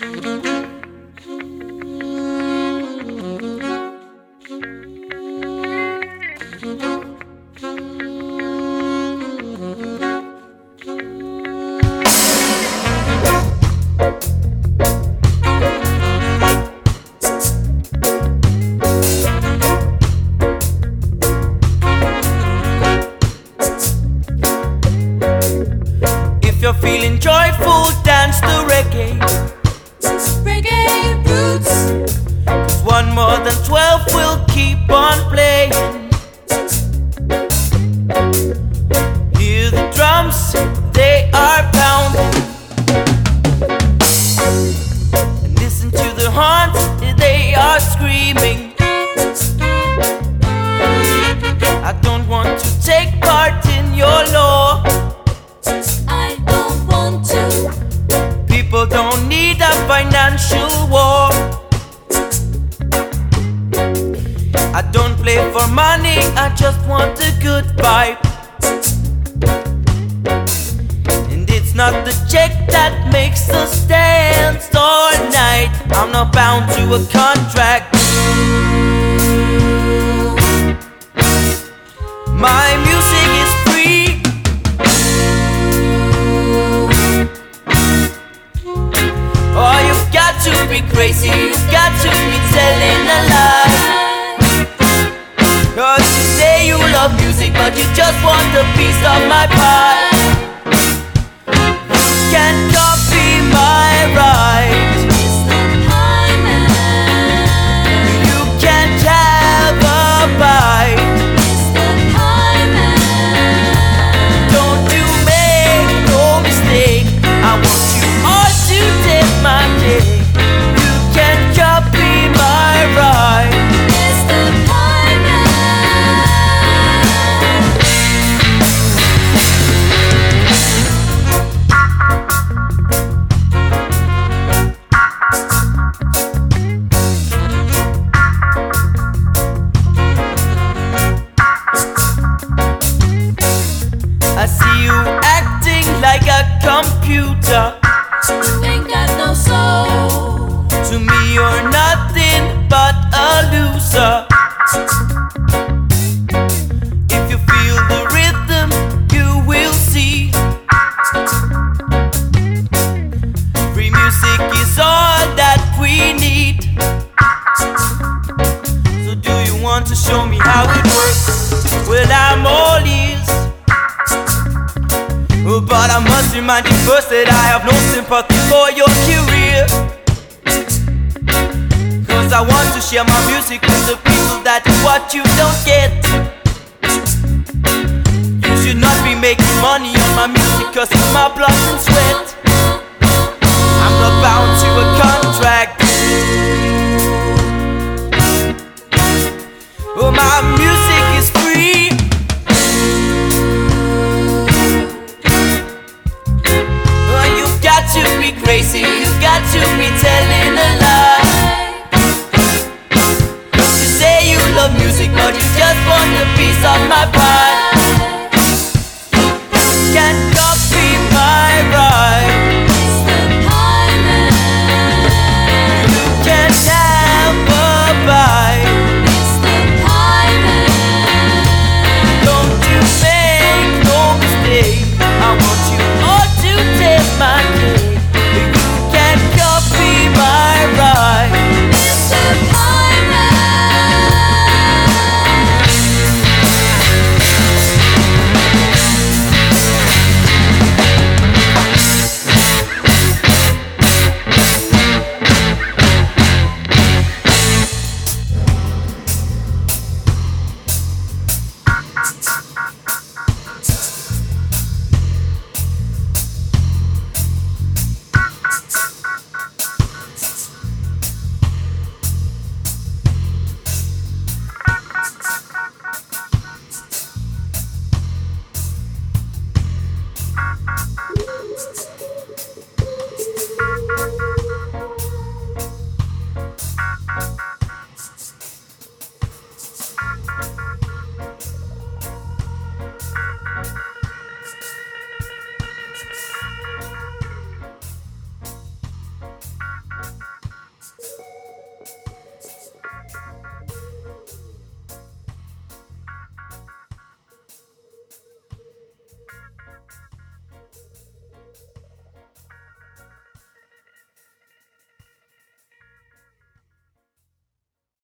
If more than 12 will keep on playing. Hear the drums, they are pounding. And listen to the horns, they are screaming. I don't want to take part in your law. I don't want to. People don't need a financial war. I don't play for money, I just want a good vibe. And it's not the check that makes us dance all night. I'm not bound to a contract. My music is free. Oh, you've got to be crazy, you've got to be telling a lie. But you just want a piece of To me, you're nothing but a loser. If you feel the rhythm, you will see. Free music is all that we need. So, do you want to show me how it works? Well, I'm all ears. But I must remind you first that I have no sympathy for your career. I want to share my music with the people that what you don't get. You should not be making money on my music cause it's my blood and sweat. I'm not bound to a contract. Oh, my music is free. Oh, you've got to be crazy,